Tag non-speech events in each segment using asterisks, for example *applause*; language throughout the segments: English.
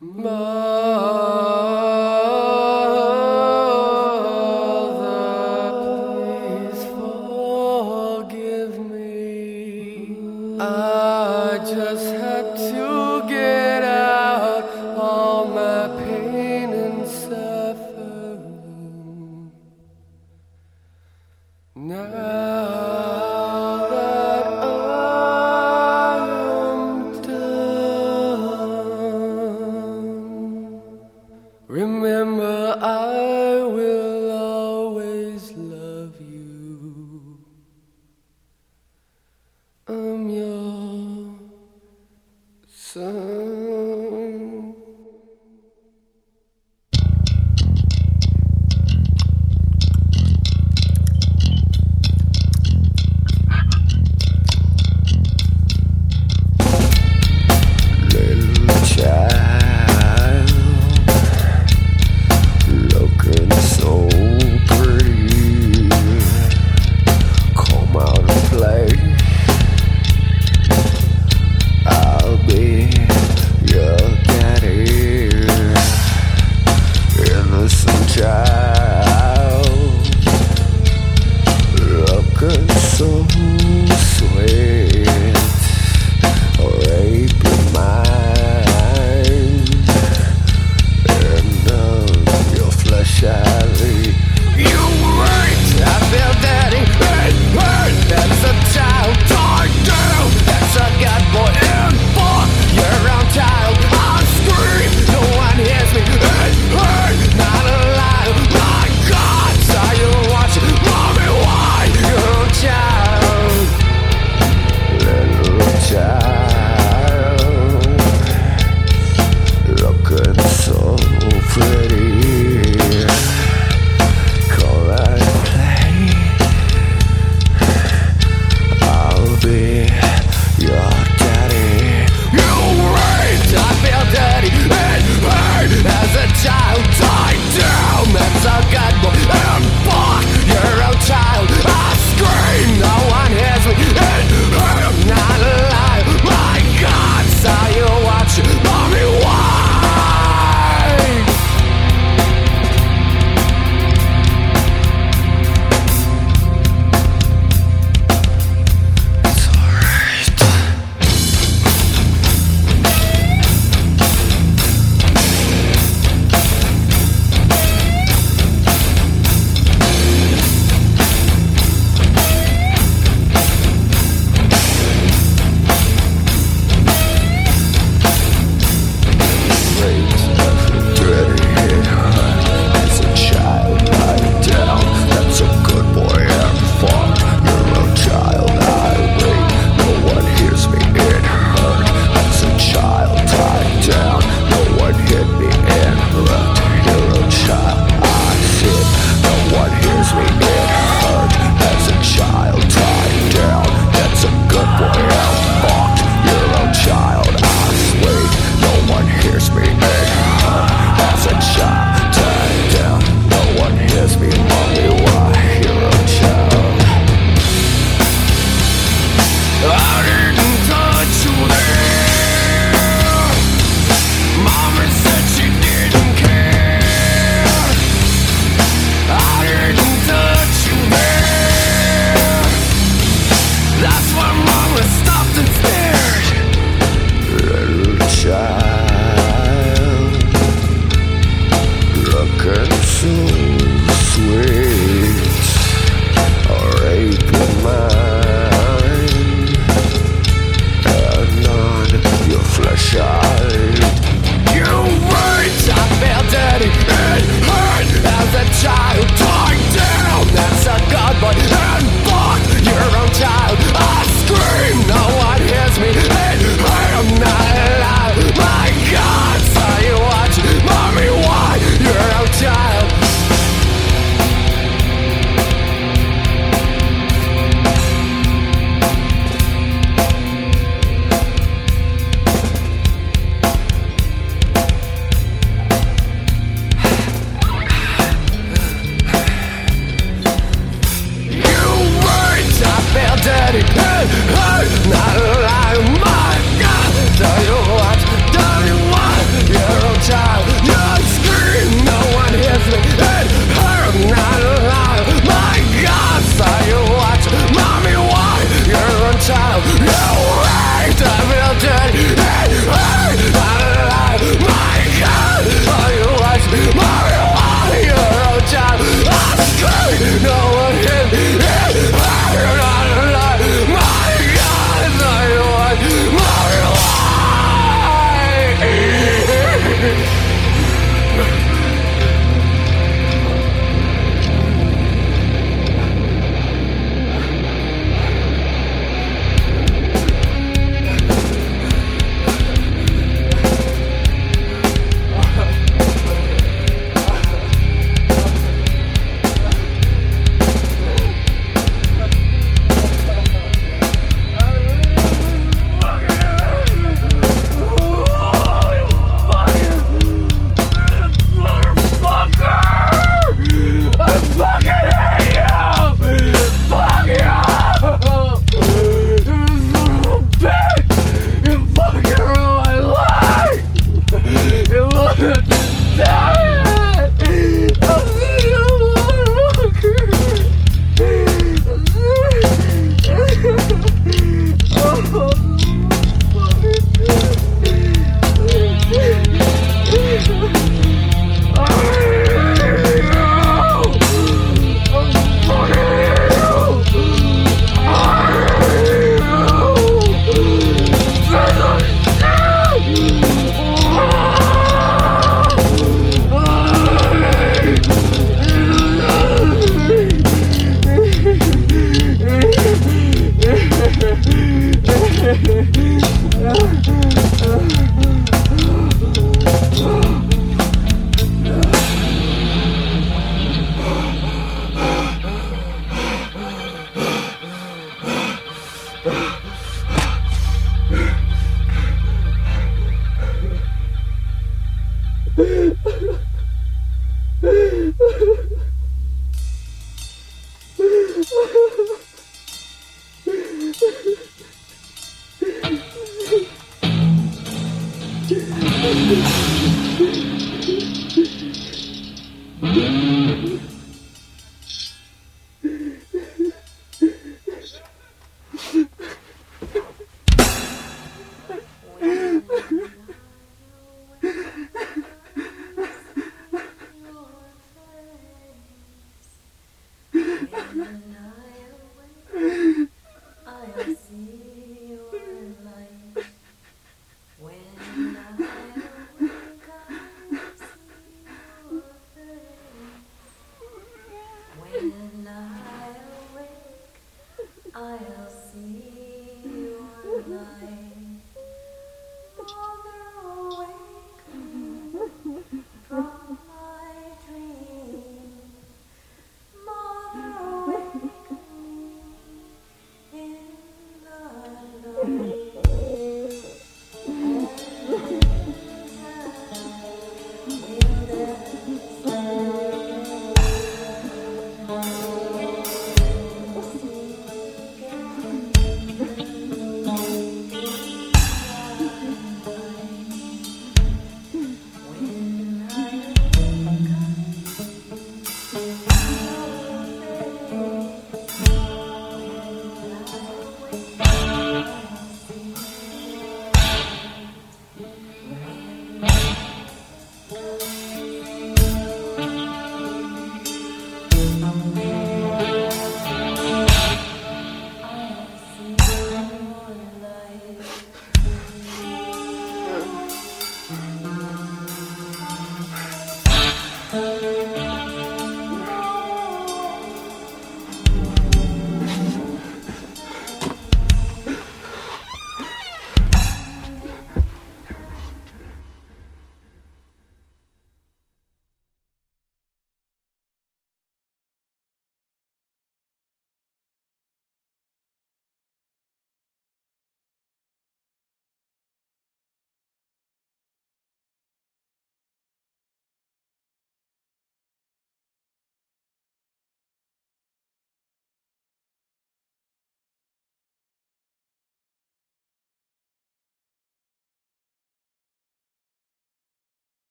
Mother, remember I will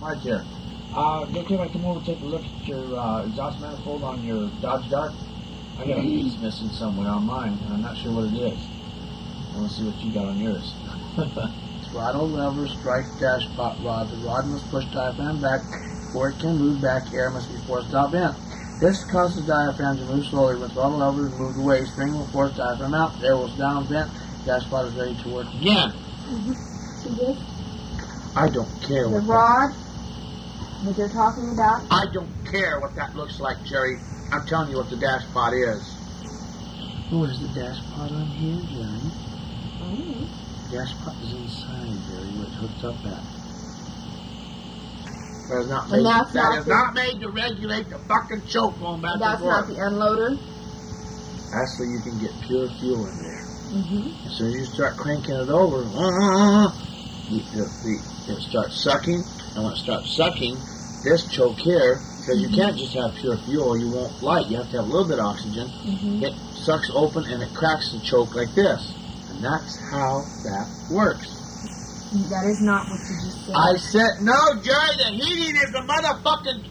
Right there. Uh, go okay if I come over and take a look at your uh, exhaust manifold on your Dodge Dart? I got a piece missing somewhere on mine, and I'm not sure what it is. I want to see what you got on yours. *laughs* Throttle lever strike dash pot rod. The rod must push diaphragm back before it can move back. Air must be forced out in. This causes diaphragm to move slowly. When throttle lever is moved away, spring will force diaphragm out. Air will down vent. Dash pot is ready to work again. See this? I don't care The what that, rod that they're talking about. I don't care what that looks like, Jerry. I'm telling you what the dash pot is. Oh, is the dash pot on here, Jerry? Oh. Dash pot is inside, Jerry, where it's hooked up at. That is not made, that's that not is the- not made to regulate the fucking choke going back That's not the unloader. That's so you can get pure fuel in there. Mm-hmm. As soon as you start cranking it over, uh, it starts sucking, and when it starts sucking, this choke here, because you can't just have pure fuel, you won't light. You have to have a little bit of oxygen. Mm-hmm. It sucks open and it cracks the choke like this. And that's how that works. That is not what you just said. I said, no, Jerry, the heating is the motherfucking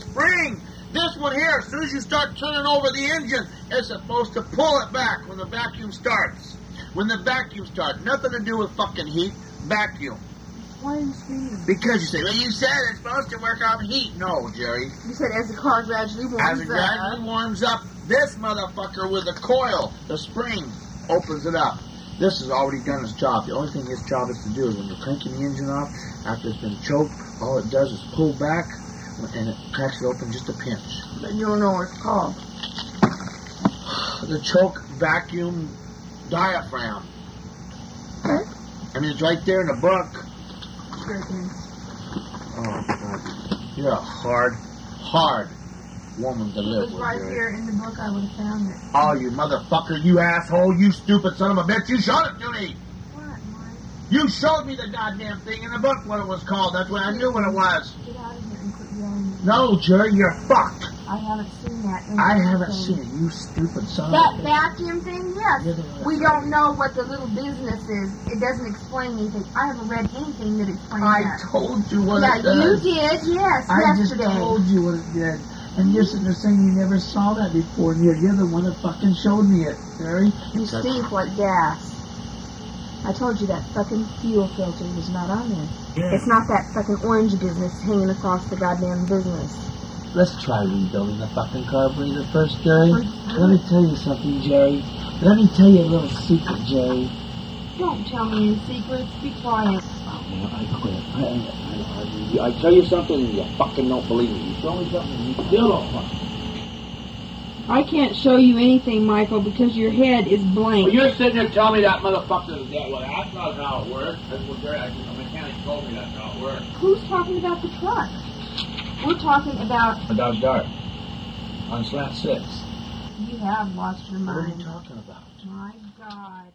spring. This one here, as soon as you start turning over the engine, it's supposed to pull it back when the vacuum starts. When the vacuum starts, nothing to do with fucking heat, vacuum. Why are you screaming? Because you say, well, you said it's supposed to work on heat. No, Jerry. You said as the car gradually warms up. As it up. gradually warms up, this motherfucker with the coil, the spring, opens it up. This has already done its job. The only thing its job is to do is when you're cranking the engine off, after it's been choked, all it does is pull back and it cracks it open just a pinch. But you don't know what it's called. The choke vacuum diaphragm. Mean, it's right there in the book. Sure it is. Oh, God. You're a hard, hard woman to It live was with. right here in the book. I would have found it. Oh, you motherfucker, you asshole, you stupid son of a bitch, you showed it to me! What, Mike? You showed me the goddamn thing in the book what it was called. That's when I knew what it was. Get out of here and quit yelling. at me. No, Jerry, you're fucked. I haven't seen that. I haven't thing. seen it. You stupid son That of a bitch. vacuum thing, yes. You're the one We don't know what the little business is. It doesn't explain anything. I haven't read anything that explains I that. told you what yeah, it does. you did, yes, I just told you what it did. And you're sitting there saying you never saw that before, and you're, you're the one that fucking showed me it, Jerry. You It's a- stink like gas. I told you that fucking fuel filter was not on there. Yeah. It's not that fucking orange business hanging across the goddamn business. Let's try rebuilding the fucking carburetor first, Jerry. Let me tell you something, Jerry. Let me tell you a little secret, Jerry. Don't tell me any secrets. Be quiet. I quit. I, I, I, I, tell you something and you fucking don't believe me. You show me something and you still don't fucking I can't show you anything, Michael, because your head is blank. Well, you're sitting there telling me that motherfucker is that way. That's not how it works. That's what Jerry, I, the mechanic told me that's how it works. Who's talking about the truck? We're talking about A Dodge Dart. On slant six. you have lost your mind. What are you talking about? My God.